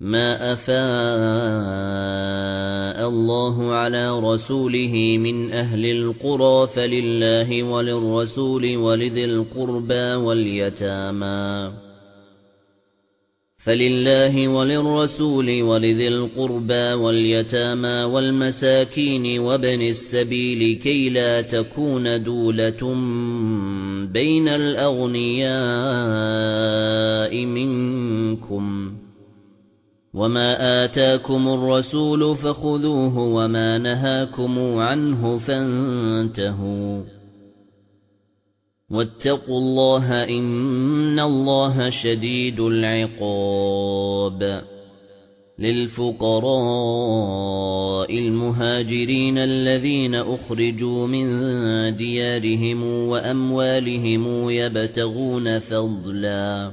ما أفاء الله على رسوله من أهل القرى فلله وللرسول ولذي القربى واليتامى فَلِلَّهِ وَلِلرَّسُولِ وَلِذِي الْقُرْبَى وَالْيَتَامَى وَالْمَسَاكِينِ وَابْنِ السَّبِيلِ كَي لَا تَكُونَ دُولَةٌ بَيْنَ الْأَغْنِيَاءِ مِنكُمْ وَمَا آتَاكُمُ الرَّسُولُ فَخُذُوهُ وَمَا نَهَاكُمْ عَنْهُ فَانتَهُوا وَاتَّقُوا اللَّهَ إِنَّ اللَّهَ شَدِيدُ الْعِقَابِ لِلْفُقَرَاءِ الْمُهَاجِرِينَ الَّذِينَ أُخْرِجُوا مِنْ دِيَارِهِمْ وَأَمْوَالِهِمْ يَبْتَغُونَ فَضْلًا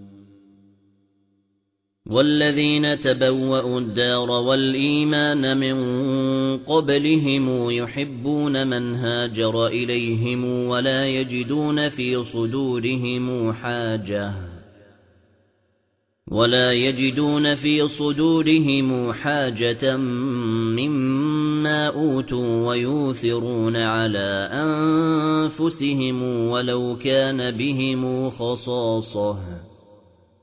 وَالَّذِينَ تَبَوَّأُوا الدَّارَ وَالْإِيمَانَ مِنْ قَبْلِهِمْ يُحِبُّونَ مَنْ هَاجَرَ إِلَيْهِمْ وَلَا يَجِدُونَ فِي صُدُورِهِمْ حَاجَةً وَلَا يَجِدُونَ فِي صُدُورِهِمْ حَاجَةً مِّمَّا أُوتُوا وَيُؤْثِرُونَ عَلَى أَنفُسِهِمْ وَلَوْ كَانَ بِهِمْ خَصَاصَةٌ